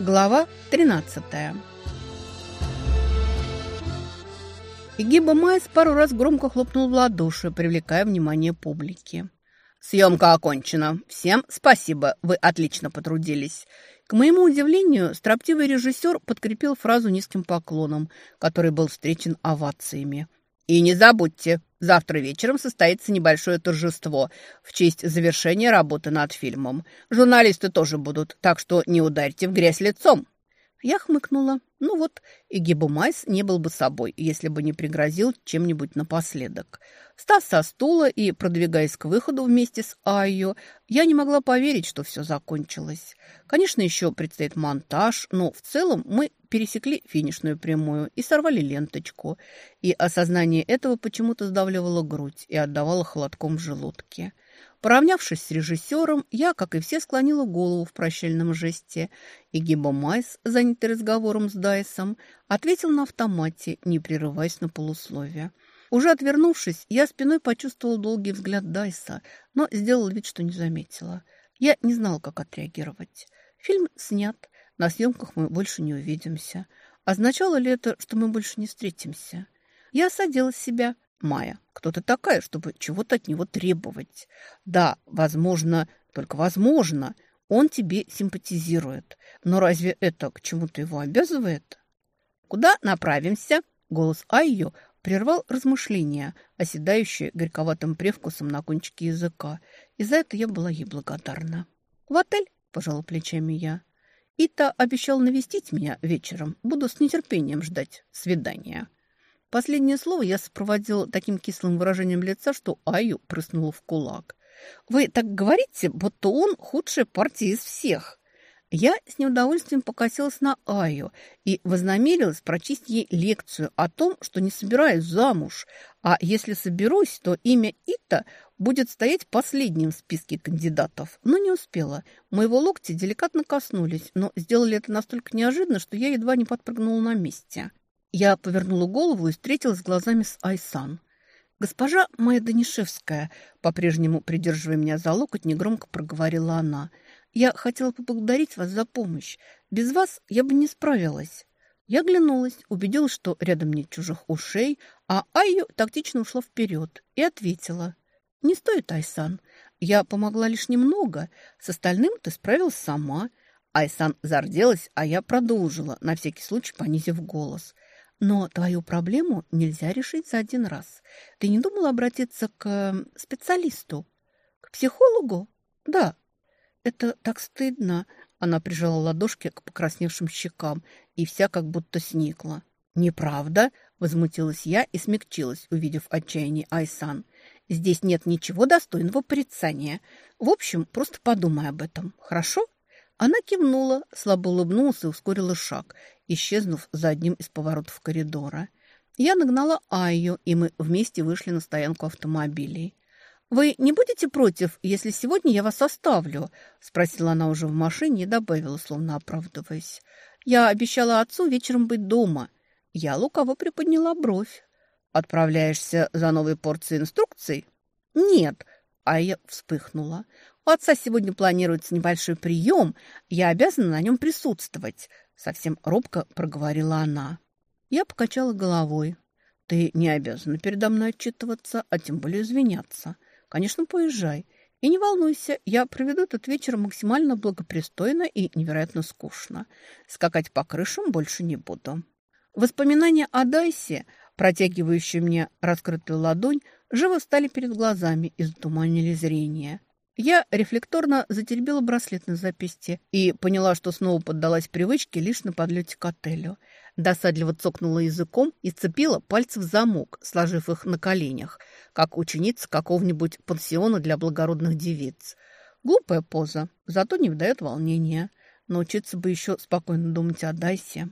Глава 13 Игиба Майс пару раз громко хлопнул в ладоши, привлекая внимание публики. «Съемка окончена. Всем спасибо, вы отлично потрудились». К моему удивлению, строптивый режиссер подкрепил фразу низким поклоном, который был встречен овациями. «И не забудьте, завтра вечером состоится небольшое торжество в честь завершения работы над фильмом. Журналисты тоже будут, так что не ударьте в грязь лицом». Я хмыкнула. Ну вот, и Гибу Майс не был бы собой, если бы не пригрозил чем-нибудь напоследок. Став со стула и продвигаясь к выходу вместе с Айо, я не могла поверить, что все закончилось. Конечно, еще предстоит монтаж, но в целом мы пересекли финишную прямую и сорвали ленточку. И осознание этого почему-то сдавливало грудь и отдавало холодком в желудке. Поравнявшись с режиссером, я, как и все, склонила голову в прощальном жесте, и Гиба Майс, занятый разговором с Дайсом, ответил на автомате, не прерываясь на полусловие. Уже отвернувшись, я спиной почувствовал долгий взгляд Дайса, но сделал вид, что не заметила. Я не знала, как отреагировать. Фильм снят, на съемках мы больше не увидимся. Означало ли это, что мы больше не встретимся? Я осадила себя, Майя, кто ты такая, чтобы чего-то от него требовать? Да, возможно, только возможно, он тебе симпатизирует. Но разве это к чему-то его обязывает? Куда направимся? Голос Айо прервал размышления, оседающие горьковатым привкусом на кончике языка. И за это я была ей благодарна. «В отель?» – пожала плечами я. «Ита обещал навестить меня вечером. Буду с нетерпением ждать свидания». Последнее слово я сопроводила таким кислым выражением лица, что Аю прыснула в кулак. «Вы так говорите, будто он худшая партия из всех». Я с неудовольствием покосилась на Аю и вознамерилась прочесть ей лекцию о том, что не собираюсь замуж, а если соберусь, то имя Ита будет стоять последним в списке кандидатов. Но не успела. Моего локти деликатно коснулись, но сделали это настолько неожиданно, что я едва не подпрыгнула на месте. Я повернула голову и встретилась глазами с Айсан. «Госпожа моя Данишевская», по-прежнему придерживая меня за локоть, негромко проговорила она. «Я хотела поблагодарить вас за помощь. Без вас я бы не справилась». Я глянулась, убедилась, что рядом нет чужих ушей, а Айю тактично ушла вперед и ответила. «Не стоит, Айсан. Я помогла лишь немного. С остальным ты справилась сама». Айсан зарделась, а я продолжила, на всякий случай понизив голос – но твою проблему нельзя решить за один раз. Ты не думала обратиться к специалисту? К психологу? Да. Это так стыдно. Она прижала ладошки к покрасневшим щекам и вся как будто сникла. «Неправда?» – возмутилась я и смягчилась, увидев отчаяние Айсан. «Здесь нет ничего достойного порицания. В общем, просто подумай об этом, хорошо?» Она кивнула, слабо улыбнулась и ускорила шаг, исчезнув за одним из поворотов коридора. Я нагнала Айю, и мы вместе вышли на стоянку автомобилей. «Вы не будете против, если сегодня я вас оставлю?» – спросила она уже в машине и добавила, словно оправдываясь. «Я обещала отцу вечером быть дома». Я лукаво приподняла бровь. «Отправляешься за новой порцией инструкций?» «Нет», – Айя вспыхнула. У отца сегодня планируется небольшой прием. Я обязана на нем присутствовать», — совсем робко проговорила она. Я покачала головой. «Ты не обязана передо мной отчитываться, а тем более извиняться. Конечно, поезжай. И не волнуйся, я проведу этот вечер максимально благопристойно и невероятно скучно. Скакать по крышам больше не буду». Воспоминания о Дайсе, протягивающие мне раскрытую ладонь, живо стали перед глазами и затуманили зрение. Я рефлекторно затеребила браслет на запястье и поняла, что снова поддалась привычке лишь на подлете к отелю. Досадливо цокнула языком и сцепила пальцы в замок, сложив их на коленях, как ученица какого-нибудь пансиона для благородных девиц. Глупая поза, зато не вдает волнения. Научиться бы еще спокойно думать о Дайсе.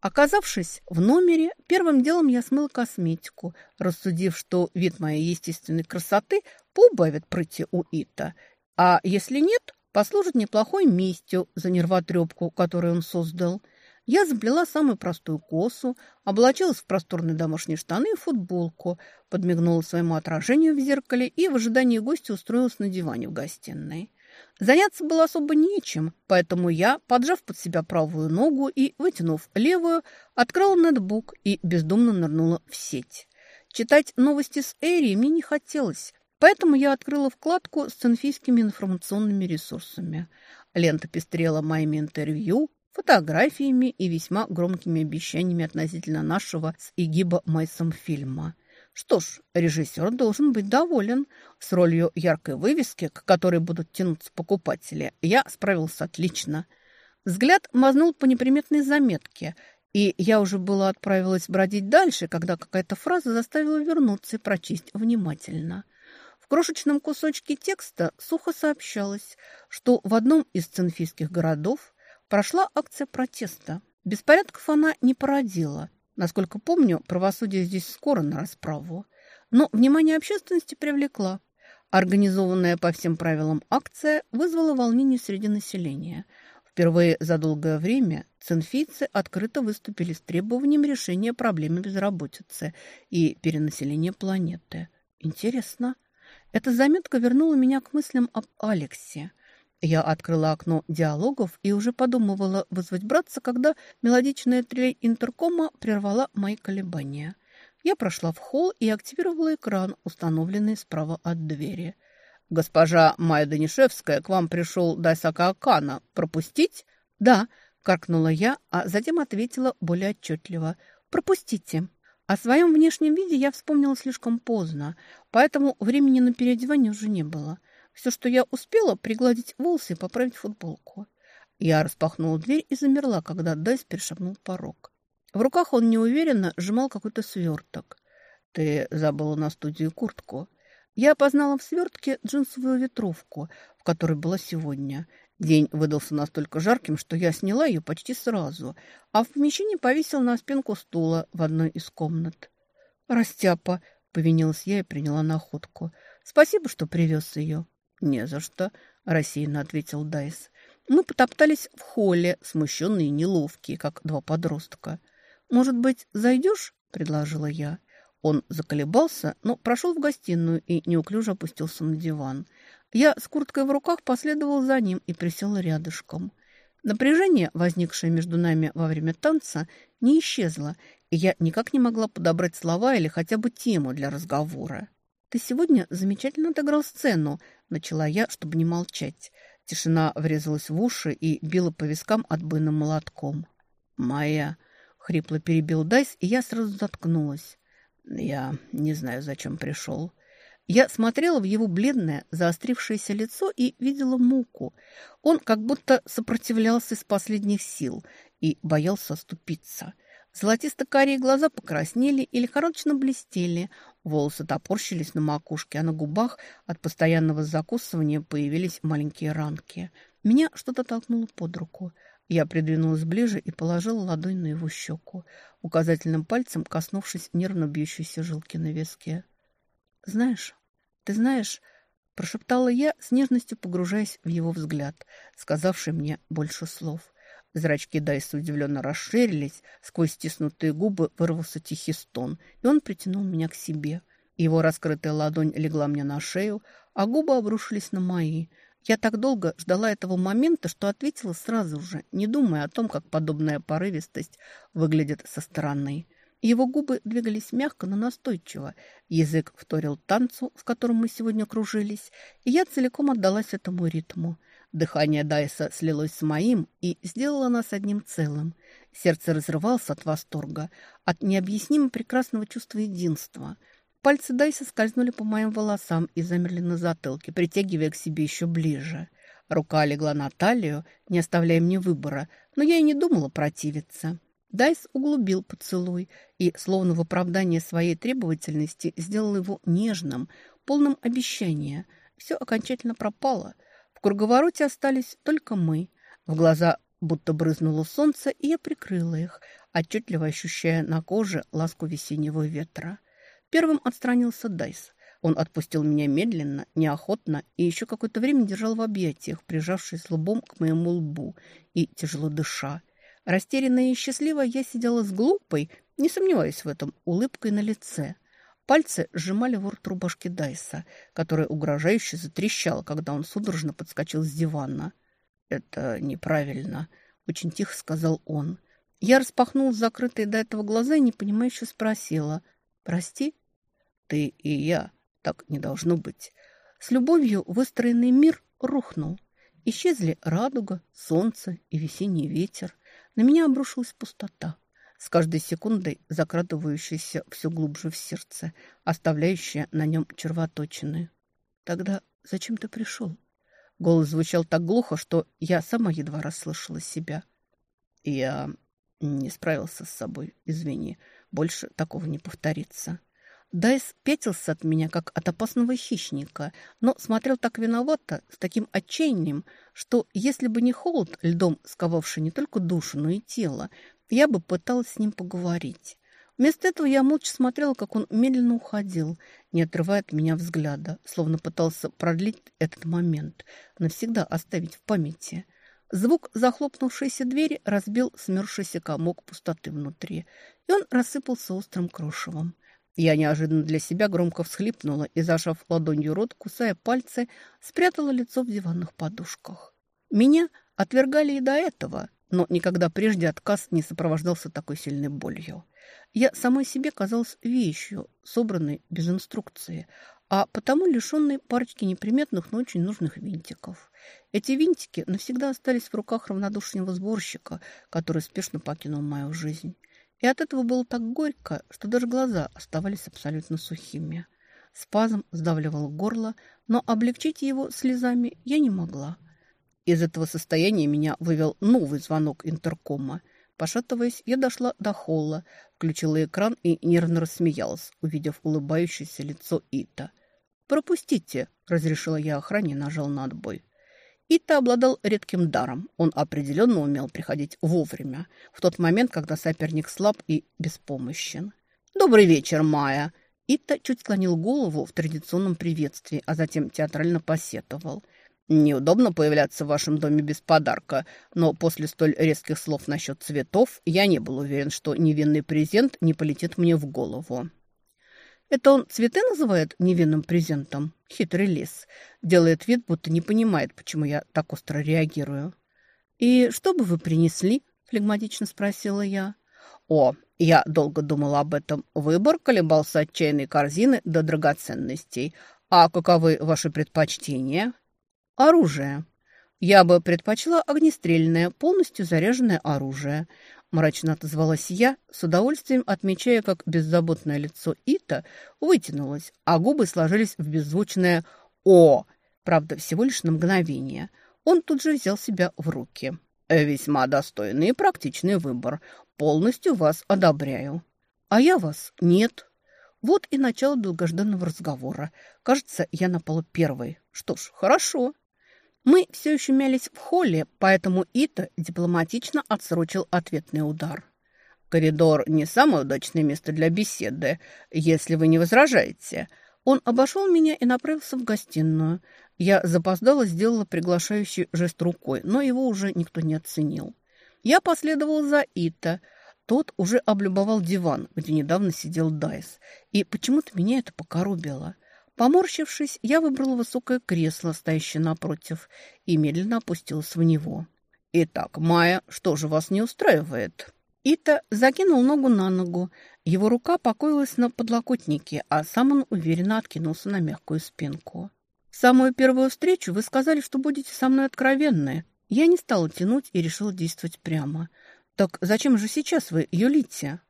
Оказавшись в номере, первым делом я смыла косметику, рассудив, что вид моей естественной красоты поубавит прыти у Ита, а если нет, послужит неплохой местью за нервотрепку, которую он создал. Я заплела самую простую косу, облачилась в просторные домашние штаны и футболку, подмигнула своему отражению в зеркале и в ожидании гостя устроилась на диване в гостиной. Заняться было особо нечем, поэтому я, поджав под себя правую ногу и вытянув левую, открыла ноутбук и бездумно нырнула в сеть. Читать новости с Эри мне не хотелось, поэтому я открыла вкладку с цинфийскими информационными ресурсами. Лента пестрела моими интервью, фотографиями и весьма громкими обещаниями относительно нашего с Игиба Майсом фильма. Что ж, режиссер должен быть доволен. С ролью яркой вывески, к которой будут тянуться покупатели, я справился отлично. Взгляд мазнул по неприметной заметке, и я уже была отправилась бродить дальше, когда какая-то фраза заставила вернуться и прочесть внимательно. В крошечном кусочке текста сухо сообщалось, что в одном из цинфийских городов Прошла акция протеста. Беспорядков она не породила. Насколько помню, правосудие здесь скоро на расправу. Но внимание общественности привлекла. Организованная по всем правилам акция вызвала волнение среди населения. Впервые за долгое время цинфийцы открыто выступили с требованием решения проблемы безработицы и перенаселения планеты. Интересно. Эта заметка вернула меня к мыслям об Алексе. Я открыла окно диалогов и уже подумывала вызвать братца, когда мелодичная трель интеркома прервала мои колебания. Я прошла в холл и активировала экран, установленный справа от двери. «Госпожа Майя Данишевская, к вам пришел Дайсака Акана. Пропустить?» «Да», — каркнула я, а затем ответила более отчетливо. «Пропустите». О своем внешнем виде я вспомнила слишком поздно, поэтому времени на переодевание уже не было. Все, что я успела, пригладить волосы и поправить футболку. Я распахнула дверь и замерла, когда Дайс перешагнул порог. В руках он неуверенно сжимал какой-то сверток. «Ты забыла на студию куртку». Я опознала в свертке джинсовую ветровку, в которой была сегодня. День выдался настолько жарким, что я сняла ее почти сразу, а в помещении повесила на спинку стула в одной из комнат. «Растяпа!» — повинилась я и приняла находку. «Спасибо, что привез ее». «Не за что», – рассеянно ответил Дайс. Мы потоптались в холле, смущенные и неловкие, как два подростка. «Может быть, зайдешь?» – предложила я. Он заколебался, но прошел в гостиную и неуклюже опустился на диван. Я с курткой в руках последовал за ним и присела рядышком. Напряжение, возникшее между нами во время танца, не исчезло, и я никак не могла подобрать слова или хотя бы тему для разговора. «Ты сегодня замечательно отыграл сцену», Начала я, чтобы не молчать. Тишина врезалась в уши и била по вискам отбойным молотком. «Моя!» — хрипло перебил Дайс, и я сразу заткнулась. «Я не знаю, зачем пришел». Я смотрела в его бледное, заострившееся лицо и видела муку. Он как будто сопротивлялся из последних сил и боялся оступиться. Золотисто-карие глаза покраснели и лихорадочно блестели. Волосы топорщились на макушке, а на губах от постоянного закусывания появились маленькие ранки. Меня что-то толкнуло под руку. Я придвинулась ближе и положила ладонь на его щеку, указательным пальцем коснувшись нервно бьющейся жилки на виске. «Знаешь, ты знаешь...» — прошептала я, с нежностью погружаясь в его взгляд, сказавший мне больше слов. Зрачки Дайса удивленно расширились, сквозь стиснутые губы вырвался тихий стон, и он притянул меня к себе. Его раскрытая ладонь легла мне на шею, а губы обрушились на мои. Я так долго ждала этого момента, что ответила сразу же, не думая о том, как подобная порывистость выглядит со стороны. Его губы двигались мягко, но настойчиво. Язык вторил танцу, в котором мы сегодня кружились, и я целиком отдалась этому ритму – Дыхание Дайса слилось с моим и сделало нас одним целым. Сердце разрывалось от восторга, от необъяснимо прекрасного чувства единства. Пальцы Дайса скользнули по моим волосам и замерли на затылке, притягивая к себе еще ближе. Рука легла на талию, не оставляя мне выбора, но я и не думала противиться. Дайс углубил поцелуй и, словно в оправдание своей требовательности, сделал его нежным, полным обещания. Все окончательно пропало — круговороте остались только мы. В глаза будто брызнуло солнце, и я прикрыла их, отчетливо ощущая на коже ласку весеннего ветра. Первым отстранился Дайс. Он отпустил меня медленно, неохотно и еще какое-то время держал в объятиях, прижавшись лбом к моему лбу и тяжело дыша. Растерянная и счастливая я сидела с глупой, не сомневаясь в этом, улыбкой на лице. Пальцы сжимали ворот рубашки Дайса, которая угрожающе затрещала, когда он судорожно подскочил с дивана. «Это неправильно», — очень тихо сказал он. Я распахнула закрытые до этого глаза и непонимающе спросила. «Прости?» «Ты и я. Так не должно быть». С любовью выстроенный мир рухнул. Исчезли радуга, солнце и весенний ветер. На меня обрушилась пустота, с каждой секундой закрадывающаяся все глубже в сердце, оставляющая на нем червоточины. «Тогда зачем ты пришел?» Голос звучал так глухо, что я сама едва расслышала себя. «Я не справился с собой, извини. Больше такого не повторится». Дайс пятился от меня, как от опасного хищника, но смотрел так виновато, с таким отчаянием, что если бы не холод, льдом сковавший не только душу, но и тело, я бы пыталась с ним поговорить. Вместо этого я молча смотрела, как он медленно уходил, не отрывая от меня взгляда, словно пытался продлить этот момент, навсегда оставить в памяти. Звук захлопнувшейся двери разбил смерзшийся комок пустоты внутри, и он рассыпался острым крошевом. Я неожиданно для себя громко всхлипнула и, зажав ладонью рот, кусая пальцы, спрятала лицо в диванных подушках. Меня отвергали и до этого, но никогда прежде отказ не сопровождался такой сильной болью. Я самой себе казалась вещью, собранной без инструкции, а потому лишенной парочки неприметных, но очень нужных винтиков. Эти винтики навсегда остались в руках равнодушного сборщика, который спешно покинул мою жизнь. И от этого было так горько, что даже глаза оставались абсолютно сухими. Спазм сдавливал горло, но облегчить его слезами я не могла. Из этого состояния меня вывел новый звонок интеркома. Пошатываясь, я дошла до холла, включила экран и нервно рассмеялась, увидев улыбающееся лицо Ита. «Пропустите», — разрешила я охране нажал на отбой. Ита обладал редким даром. Он определенно умел приходить вовремя, в тот момент, когда соперник слаб и беспомощен. «Добрый вечер, Майя!» Ита чуть склонил голову в традиционном приветствии, а затем театрально посетовал. «Неудобно появляться в вашем доме без подарка, но после столь резких слов насчет цветов я не был уверен, что невинный презент не полетит мне в голову». Это он цветы называет невинным презентом? Хитрый лис. Делает вид, будто не понимает, почему я так остро реагирую. «И что бы вы принесли?» – флегматично спросила я. «О, я долго думала об этом. Выбор колебался от чайной корзины до драгоценностей. А каковы ваши предпочтения?» «Оружие. Я бы предпочла огнестрельное, полностью заряженное оружие. Мрачно отозвалась я, с удовольствием отмечая, как беззаботное лицо Ита вытянулось, а губы сложились в беззвучное «О!», правда, всего лишь на мгновение. Он тут же взял себя в руки. «Весьма достойный и практичный выбор. Полностью вас одобряю». «А я вас нет». Вот и начало долгожданного разговора. Кажется, я напала первой. Что ж, хорошо. Мы все еще мялись в холле, поэтому Ита дипломатично отсрочил ответный удар. «Коридор не самое удачное место для беседы, если вы не возражаете». Он обошел меня и направился в гостиную. Я запоздала, сделала приглашающий жест рукой, но его уже никто не оценил. Я последовал за Ита. Тот уже облюбовал диван, где недавно сидел Дайс. И почему-то меня это покоробило. Поморщившись, я выбрала высокое кресло, стоящее напротив, и медленно опустилась в него. «Итак, Майя, что же вас не устраивает?» Ита закинул ногу на ногу. Его рука покоилась на подлокотнике, а сам он уверенно откинулся на мягкую спинку. «В самую первую встречу вы сказали, что будете со мной откровенны. Я не стала тянуть и решила действовать прямо. Так зачем же сейчас вы юлите?»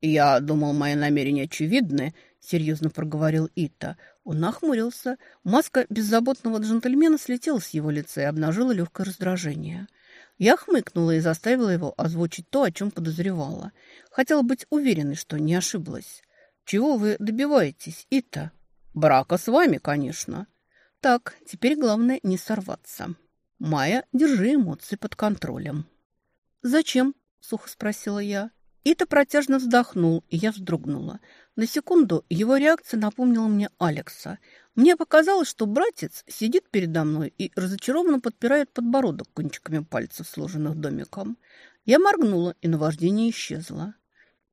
«Я думал, мои намерения очевидны», — серьезно проговорил Ита. Он нахмурился. Маска беззаботного джентльмена слетела с его лица и обнажила легкое раздражение. Я хмыкнула и заставила его озвучить то, о чем подозревала. Хотела быть уверенной, что не ошиблась. «Чего вы добиваетесь, Ита?» «Брака с вами, конечно». «Так, теперь главное не сорваться». «Майя, держи эмоции под контролем». «Зачем?» — сухо спросила я. Ита протяжно вздохнул, и я вздрогнула. На секунду его реакция напомнила мне Алекса. Мне показалось, что братец сидит передо мной и разочарованно подпирает подбородок кончиками пальцев, сложенных домиком. Я моргнула, и наваждение исчезло.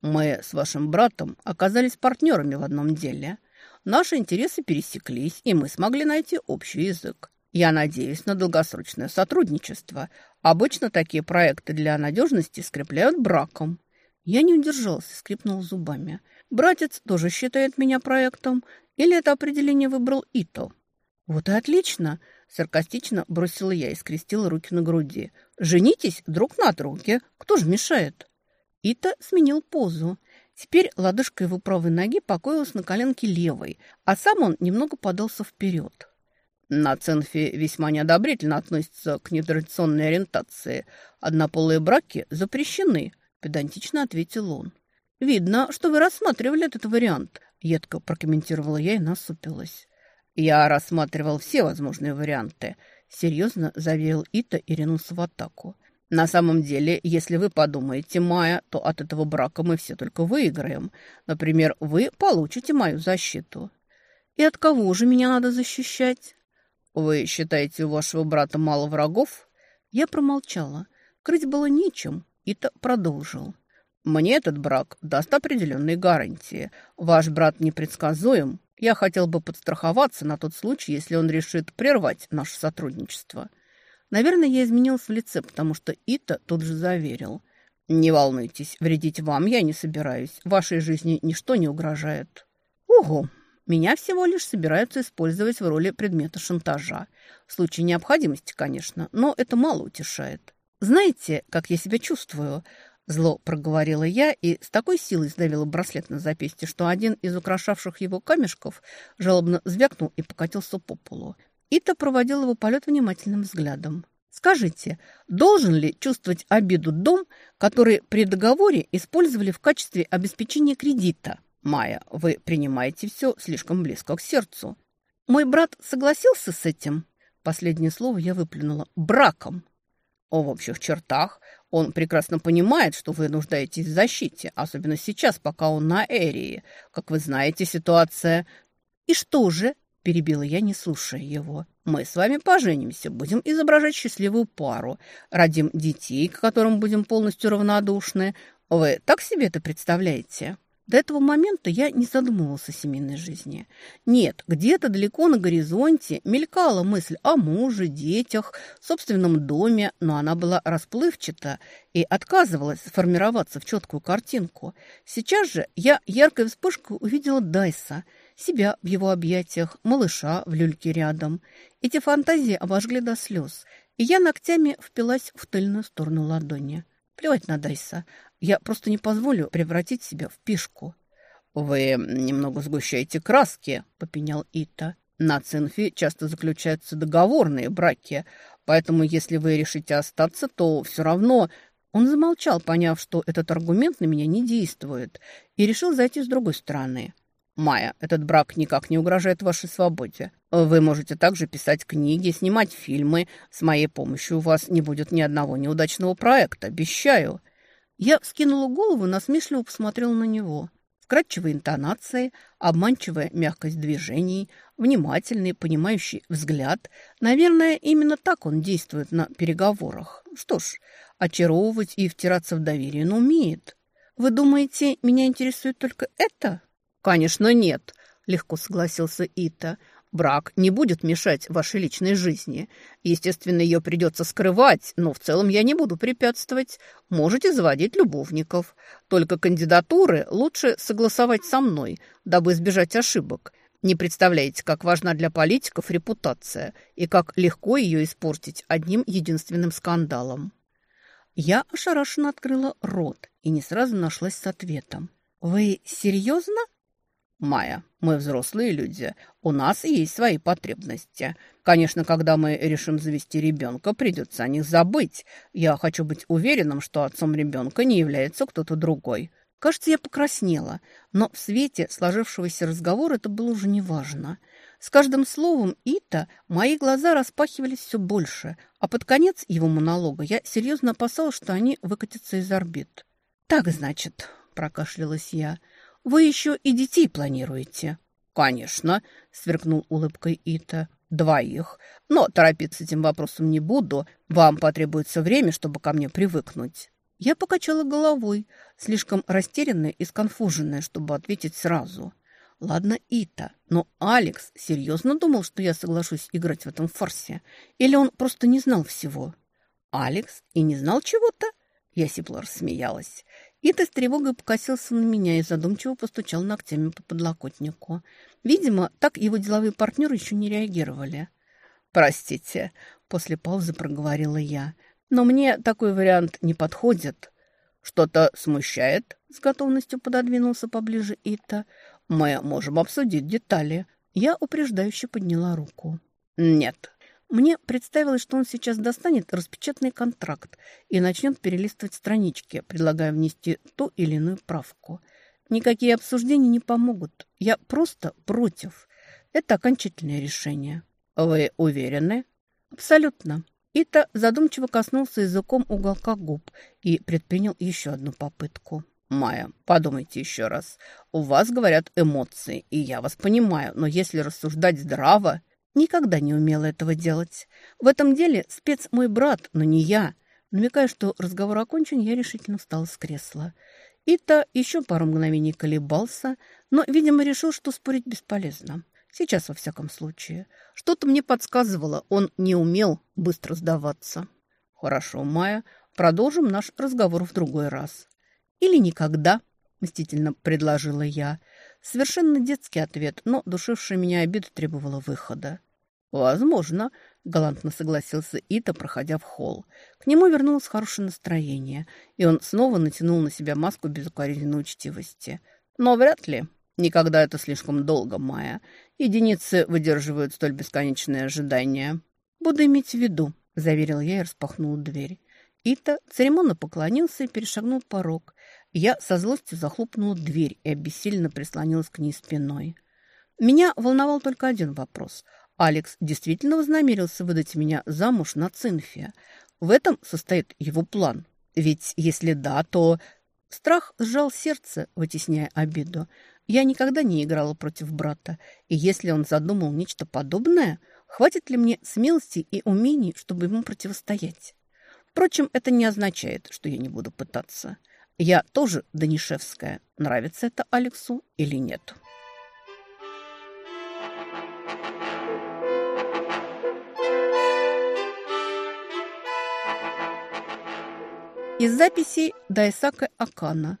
Мы с вашим братом оказались партнерами в одном деле. Наши интересы пересеклись, и мы смогли найти общий язык. Я надеюсь на долгосрочное сотрудничество. Обычно такие проекты для надежности скрепляют браком. Я не удержался, скрипнул зубами. Братец тоже считает меня проектом. Или это определение выбрал Ито? Вот и отлично, саркастично бросила я и скрестила руки на груди. Женитесь друг на друге. Кто же мешает? Ито сменил позу. Теперь лодыжка его правой ноги покоилась на коленке левой, а сам он немного подался вперед. На Ценфе весьма неодобрительно относятся к нетрадиционной ориентации. Однополые браки запрещены, педантично ответил он. «Видно, что вы рассматривали этот вариант», — едко прокомментировала я и насупилась. «Я рассматривал все возможные варианты», — серьезно заверил Ита и ринулся в атаку. «На самом деле, если вы подумаете, Майя, то от этого брака мы все только выиграем. Например, вы получите мою защиту». «И от кого же меня надо защищать?» «Вы считаете, у вашего брата мало врагов?» Я промолчала. Крыть было нечем. Ита продолжил. «Мне этот брак даст определенные гарантии. Ваш брат непредсказуем. Я хотел бы подстраховаться на тот случай, если он решит прервать наше сотрудничество». Наверное, я изменилась в лице, потому что Ита тут же заверил. «Не волнуйтесь, вредить вам я не собираюсь. Вашей жизни ничто не угрожает». «Ого!» Меня всего лишь собираются использовать в роли предмета шантажа. В случае необходимости, конечно, но это мало утешает. «Знаете, как я себя чувствую?» Зло проговорила я и с такой силой сдавила браслет на запястье, что один из украшавших его камешков жалобно звякнул и покатился по полу. Ита проводил его полет внимательным взглядом. «Скажите, должен ли чувствовать обиду дом, который при договоре использовали в качестве обеспечения кредита?» «Майя, вы принимаете все слишком близко к сердцу». «Мой брат согласился с этим?» Последнее слово я выплюнула. «Браком». В общих чертах он прекрасно понимает, что вы нуждаетесь в защите, особенно сейчас, пока он на Эрии. Как вы знаете, ситуация... «И что же?» – перебила я, не слушая его. «Мы с вами поженимся, будем изображать счастливую пару, родим детей, к которым будем полностью равнодушны. Вы так себе это представляете?» До этого момента я не задумывался о семейной жизни. Нет, где-то далеко на горизонте мелькала мысль о муже, детях, собственном доме, но она была расплывчата и отказывалась сформироваться в четкую картинку. Сейчас же я яркой вспышкой увидела Дайса, себя в его объятиях, малыша в люльке рядом. Эти фантазии обожгли до слез, и я ногтями впилась в тыльную сторону ладони. Плевать на Дайса. Я просто не позволю превратить себя в пешку». «Вы немного сгущаете краски», — попенял Ита. «На Цинфе часто заключаются договорные браки, поэтому если вы решите остаться, то все равно...» Он замолчал, поняв, что этот аргумент на меня не действует, и решил зайти с другой стороны. «Майя, этот брак никак не угрожает вашей свободе. Вы можете также писать книги, снимать фильмы. С моей помощью у вас не будет ни одного неудачного проекта, обещаю». Я вскинула голову, насмешливо посмотрела на него. Вкрадчивые интонации, обманчивая мягкость движений, внимательный, понимающий взгляд. Наверное, именно так он действует на переговорах. Что ж, очаровывать и втираться в доверие он умеет. Вы думаете, меня интересует только это? Конечно, нет, легко согласился Ита. Брак не будет мешать вашей личной жизни. Естественно, ее придется скрывать, но в целом я не буду препятствовать. Можете заводить любовников. Только кандидатуры лучше согласовать со мной, дабы избежать ошибок. Не представляете, как важна для политиков репутация и как легко ее испортить одним единственным скандалом. Я ошарашенно открыла рот и не сразу нашлась с ответом. «Вы серьезно?» Майя, мы взрослые люди, у нас есть свои потребности. Конечно, когда мы решим завести ребенка, придется о них забыть. Я хочу быть уверенным, что отцом ребенка не является кто-то другой. Кажется, я покраснела, но в свете сложившегося разговора это было уже неважно. С каждым словом Ита мои глаза распахивались все больше, а под конец его монолога я серьезно опасалась, что они выкатятся из орбит. «Так, значит», — прокашлялась я, — вы еще и детей планируете?» «Конечно», — сверкнул улыбкой Ита. «Двоих. Но торопиться этим вопросом не буду. Вам потребуется время, чтобы ко мне привыкнуть». Я покачала головой, слишком растерянная и сконфуженная, чтобы ответить сразу. Ладно, Ита, но Алекс серьезно думал, что я соглашусь играть в этом фарсе? Или он просто не знал всего? Алекс и не знал чего-то? Я сипло рассмеялась. Ита с тревогой покосился на меня и задумчиво постучал ногтями по подлокотнику. Видимо, так его деловые партнеры еще не реагировали. «Простите», — после паузы проговорила я, «но мне такой вариант не подходит». «Что-то смущает?» — с готовностью пододвинулся поближе Ита. «Мы можем обсудить детали». Я упреждающе подняла руку. «Нет». Мне представилось, что он сейчас достанет распечатанный контракт и начнет перелистывать странички, предлагая внести ту или иную правку. Никакие обсуждения не помогут. Я просто против. Это окончательное решение. «Вы уверены?» «Абсолютно». Ита задумчиво коснулся языком уголка губ и предпринял еще одну попытку. «Майя, подумайте еще раз. У вас, говорят, эмоции, и я вас понимаю, но если рассуждать здраво...» Никогда не умела этого делать. В этом деле спец мой брат, но не я. Намекая, что разговор окончен, я решительно встала с кресла. Ита еще пару мгновений колебался, но, видимо, решил, что спорить бесполезно. Сейчас, во всяком случае. Что-то мне подсказывало, он не умел быстро сдаваться. Хорошо, Майя, продолжим наш разговор в другой раз. Или никогда, мстительно предложила я. Совершенно детский ответ, но душившая меня обида требовала выхода. «Возможно», — галантно согласился Ита, проходя в холл. К нему вернулось хорошее настроение, и он снова натянул на себя маску безукоризненной учтивости. «Но вряд ли. Никогда это слишком долго, Майя. Единицы выдерживают столь бесконечное ожидание. «Буду иметь в виду», — заверил я и распахнул дверь. Ита церемонно поклонился и перешагнул порог. Я со злостью захлопнула дверь и обессиленно прислонилась к ней спиной. Меня волновал только один вопрос. Алекс действительно вознамерился выдать меня замуж на Цинфия. В этом состоит его план. Ведь если да, то... Страх сжал сердце, вытесняя обиду. Я никогда не играла против брата, и если он задумал нечто подобное, хватит ли мне смелости и умений, чтобы ему противостоять? Впрочем, это не означает, что я не буду пытаться. Я тоже Данишевская. Нравится это Алексу или нет?» Из записей Дайсака Акана.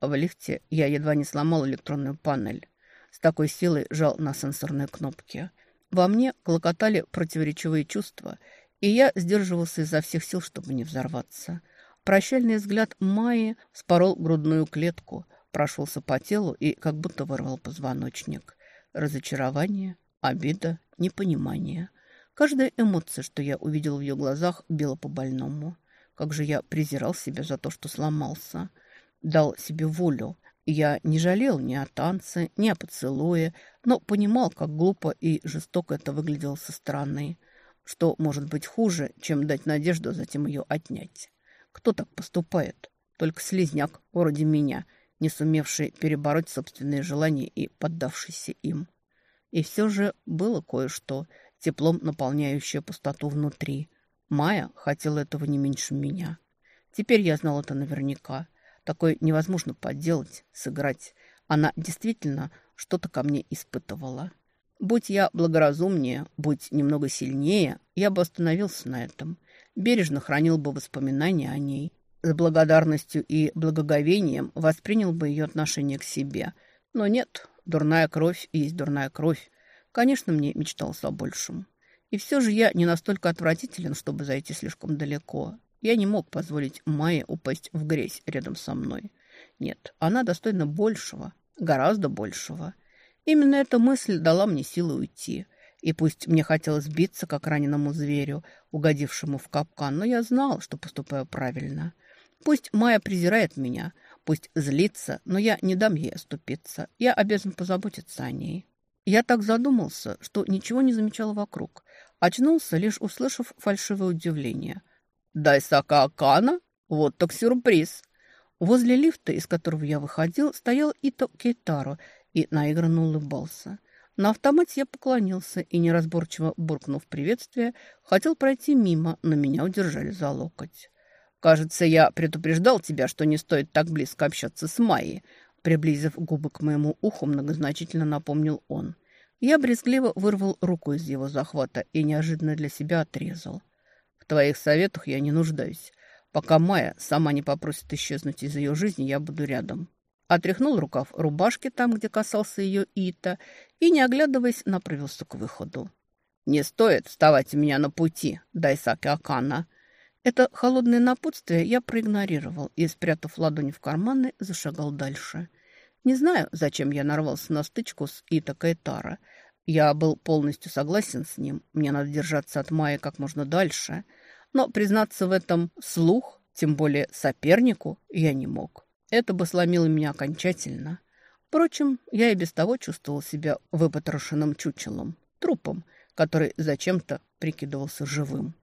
В лифте я едва не сломал электронную панель. С такой силой жал на сенсорные кнопки. Во мне клокотали противоречивые чувства, и я сдерживался изо всех сил, чтобы не взорваться. Прощальный взгляд Майи спорол грудную клетку, прошелся по телу и как будто вырвал позвоночник. Разочарование, обида, непонимание. Каждая эмоция, что я увидел в ее глазах, била по больному. Как же я презирал себя за то, что сломался дал себе волю. Я не жалел ни о танце, ни о поцелуе, но понимал, как глупо и жестоко это выглядело со стороны. Что может быть хуже, чем дать надежду, а затем ее отнять? Кто так поступает? Только слизняк, вроде меня, не сумевший перебороть собственные желания и поддавшийся им. И все же было кое-что, теплом наполняющее пустоту внутри. Майя хотела этого не меньше меня. Теперь я знал это наверняка. Такое невозможно подделать, сыграть. Она действительно что-то ко мне испытывала. Будь я благоразумнее, будь немного сильнее, я бы остановился на этом. Бережно хранил бы воспоминания о ней. С благодарностью и благоговением воспринял бы ее отношение к себе. Но нет, дурная кровь есть дурная кровь. Конечно, мне мечталось о большем. И все же я не настолько отвратителен, чтобы зайти слишком далеко. Я не мог позволить Майе упасть в грязь рядом со мной. Нет, она достойна большего, гораздо большего. Именно эта мысль дала мне силы уйти. И пусть мне хотелось биться, как раненому зверю, угодившему в капкан, но я знал, что поступаю правильно. Пусть Майя презирает меня, пусть злится, но я не дам ей оступиться. Я обязан позаботиться о ней. Я так задумался, что ничего не замечал вокруг. Очнулся, лишь услышав фальшивое удивление – Дайсака Акана? Вот так сюрприз. Возле лифта, из которого я выходил, стоял Ито Кейтаро и наигранно улыбался. На автомате я поклонился и, неразборчиво буркнув приветствие, хотел пройти мимо, но меня удержали за локоть. Кажется, я предупреждал тебя, что не стоит так близко общаться с Майей. Приблизив губы к моему уху, многозначительно напомнил он. Я брезгливо вырвал руку из его захвата и неожиданно для себя отрезал. В твоих советах я не нуждаюсь. Пока Майя сама не попросит исчезнуть из ее жизни, я буду рядом. Отряхнул рукав рубашки там, где касался ее Ита, и, не оглядываясь, направился к выходу. «Не стоит вставать у меня на пути, Дайсаки Акана!» Это холодное напутствие я проигнорировал и, спрятав ладони в карманы, зашагал дальше. Не знаю, зачем я нарвался на стычку с Ита Кайтара. Я был полностью согласен с ним. Мне надо держаться от Майи как можно дальше. Но признаться в этом слух, тем более сопернику, я не мог. Это бы сломило меня окончательно. Впрочем, я и без того чувствовал себя выпотрошенным чучелом, трупом, который зачем-то прикидывался живым.